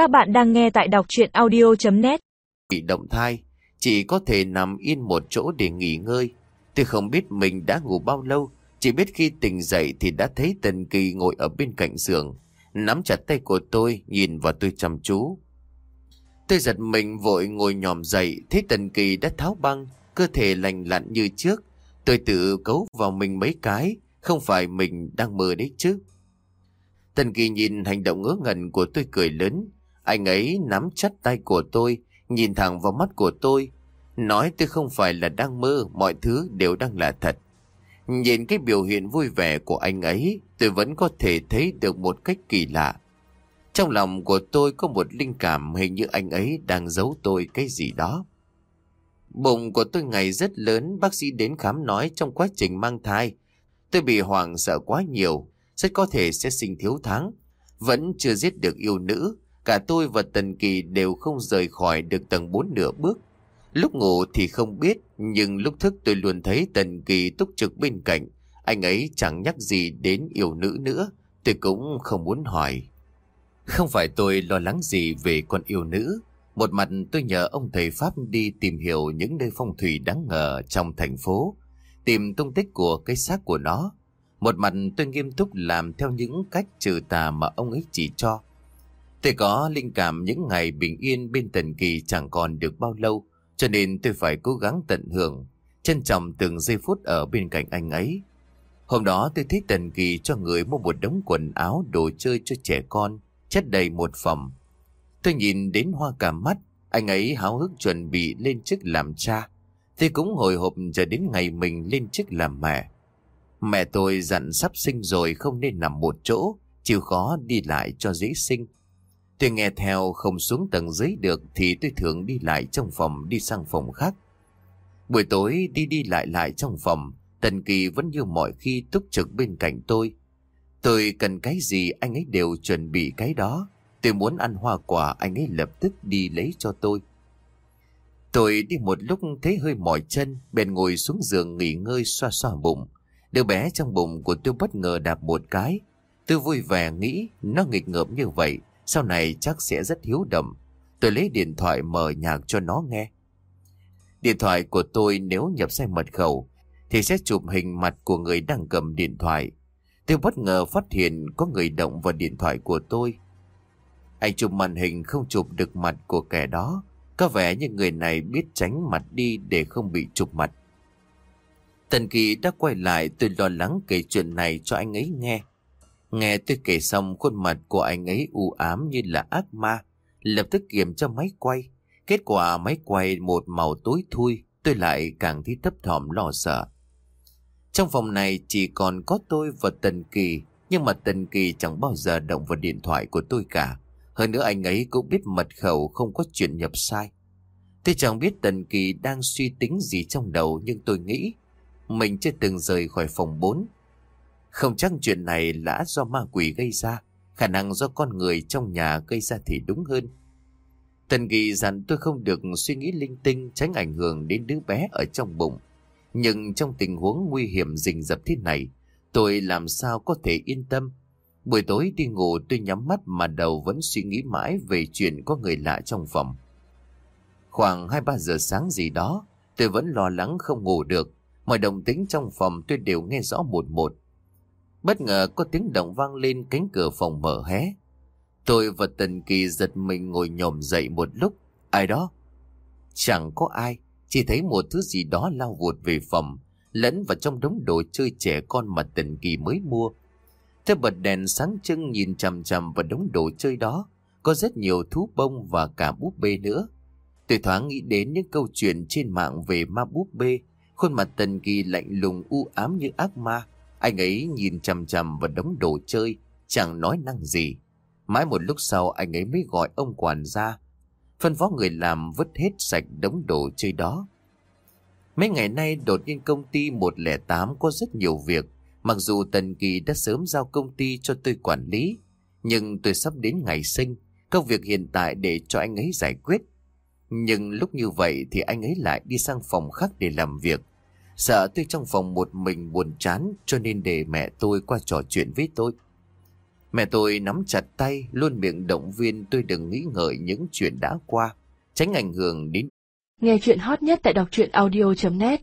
Các bạn đang nghe tại đọc chuyện audio.net Bị động thai, chỉ có thể nằm yên một chỗ để nghỉ ngơi. Tôi không biết mình đã ngủ bao lâu, chỉ biết khi tỉnh dậy thì đã thấy Tần Kỳ ngồi ở bên cạnh giường, nắm chặt tay của tôi, nhìn vào tôi chăm chú. Tôi giật mình vội ngồi nhòm dậy, thấy Tần Kỳ đã tháo băng, cơ thể lành lặn như trước. Tôi tự cấu vào mình mấy cái, không phải mình đang mơ đấy chứ. Tần Kỳ nhìn hành động ngớ ngẩn của tôi cười lớn. Anh ấy nắm chặt tay của tôi, nhìn thẳng vào mắt của tôi. Nói tôi không phải là đang mơ, mọi thứ đều đang là thật. Nhìn cái biểu hiện vui vẻ của anh ấy, tôi vẫn có thể thấy được một cách kỳ lạ. Trong lòng của tôi có một linh cảm hình như anh ấy đang giấu tôi cái gì đó. Bụng của tôi ngày rất lớn, bác sĩ đến khám nói trong quá trình mang thai. Tôi bị hoảng sợ quá nhiều, rất có thể sẽ sinh thiếu tháng. Vẫn chưa giết được yêu nữ, cả tôi và Tần Kỳ đều không rời khỏi được tầng 4 nửa bước. Lúc ngủ thì không biết, nhưng lúc thức tôi luôn thấy Tần Kỳ túc trực bên cạnh. Anh ấy chẳng nhắc gì đến yêu nữ nữa, tôi cũng không muốn hỏi. Không phải tôi lo lắng gì về con yêu nữ. Một mặt tôi nhờ ông thầy Pháp đi tìm hiểu những nơi phong thủy đáng ngờ trong thành phố, tìm tung tích của cái xác của nó. Một mặt tôi nghiêm túc làm theo những cách trừ tà mà ông ấy chỉ cho. Tôi có linh cảm những ngày bình yên bên Tần Kỳ chẳng còn được bao lâu, cho nên tôi phải cố gắng tận hưởng, trân trọng từng giây phút ở bên cạnh anh ấy. Hôm đó tôi thấy Tần Kỳ cho người mua một đống quần áo đồ chơi cho trẻ con, chất đầy một phòng. Tôi nhìn đến hoa cả mắt, anh ấy háo hức chuẩn bị lên chức làm cha. Tôi cũng hồi hộp chờ đến ngày mình lên chức làm mẹ. Mẹ tôi dặn sắp sinh rồi không nên nằm một chỗ, chịu khó đi lại cho dễ sinh. Tôi nghe theo không xuống tầng dưới được thì tôi thường đi lại trong phòng đi sang phòng khác. Buổi tối đi đi lại lại trong phòng, Tần Kỳ vẫn như mọi khi túc trực bên cạnh tôi. Tôi cần cái gì anh ấy đều chuẩn bị cái đó. Tôi muốn ăn hoa quả anh ấy lập tức đi lấy cho tôi. Tôi đi một lúc thấy hơi mỏi chân, bèn ngồi xuống giường nghỉ ngơi xoa xoa bụng. Đứa bé trong bụng của tôi bất ngờ đạp một cái. Tôi vui vẻ nghĩ nó nghịch ngợm như vậy, sau này chắc sẽ rất hiếu đậm. Tôi lấy điện thoại mở nhạc cho nó nghe. Điện thoại của tôi nếu nhập sai mật khẩu, thì sẽ chụp hình mặt của người đang cầm điện thoại. Tôi bất ngờ phát hiện có người động vào điện thoại của tôi. Anh chụp màn hình không chụp được mặt của kẻ đó. Có vẻ như người này biết tránh mặt đi để không bị chụp mặt. Tần Kỳ đã quay lại, tôi lo lắng kể chuyện này cho anh ấy nghe. Nghe tôi kể xong, khuôn mặt của anh ấy u ám như là ác ma. Lập tức kiểm cho máy quay. Kết quả máy quay một màu tối thui. Tôi lại càng thấy thấp thỏm lo sợ. Trong phòng này chỉ còn có tôi và Tần Kỳ. Nhưng mà Tần Kỳ chẳng bao giờ động vào điện thoại của tôi cả. Hơn nữa anh ấy cũng biết mật khẩu không có chuyện nhập sai. Tôi chẳng biết Tần Kỳ đang suy tính gì trong đầu, nhưng tôi nghĩ mình chưa từng rời khỏi phòng 4. Không chắc chuyện này là do ma quỷ gây ra, khả năng do con người trong nhà gây ra thì đúng hơn. Tần Kỳ dặn tôi không được suy nghĩ linh tinh tránh ảnh hưởng đến đứa bé ở trong bụng. Nhưng trong tình huống nguy hiểm rình rập thế này, tôi làm sao có thể yên tâm. Buổi tối đi ngủ tôi nhắm mắt mà đầu vẫn suy nghĩ mãi về chuyện có người lạ trong phòng. Khoảng 2-3 giờ sáng gì đó, tôi vẫn lo lắng không ngủ được. Mọi động tính trong phòng tôi đều nghe rõ một một. Bất ngờ có tiếng động vang lên cánh cửa phòng mở hé. Tôi và Tần Kỳ giật mình ngồi nhòm dậy một lúc. Ai đó? Chẳng có ai, chỉ thấy một thứ gì đó lao vụt về phòng, lẫn vào trong đống đồ chơi trẻ con mà Tần Kỳ mới mua. Tôi bật đèn sáng trưng nhìn chằm chằm vào đống đồ chơi đó, có rất nhiều thú bông và cả búp bê nữa. Tôi thoáng nghĩ đến những câu chuyện trên mạng về ma búp bê, khuôn mặt Tần Kỳ lạnh lùng u ám như ác ma. Anh ấy nhìn chằm chằm vào đống đồ chơi, chẳng nói năng gì. Mãi một lúc sau anh ấy mới gọi ông quản gia, phân phó người làm vứt hết sạch đống đồ chơi đó. Mấy ngày nay đột nhiên công ty 108 có rất nhiều việc, mặc dù Tần Kỳ đã sớm giao công ty cho tôi quản lý, nhưng tôi sắp đến ngày sinh, công việc hiện tại để cho anh ấy giải quyết. Nhưng lúc như vậy thì anh ấy lại đi sang phòng khác để làm việc. Sợ tôi trong phòng một mình buồn chán cho nên để mẹ tôi qua trò chuyện với tôi. Mẹ tôi nắm chặt tay, luôn miệng động viên tôi đừng nghĩ ngợi những chuyện đã qua, tránh ảnh hưởng đến Nghe chuyện hot nhất tại đọc truyện audio.net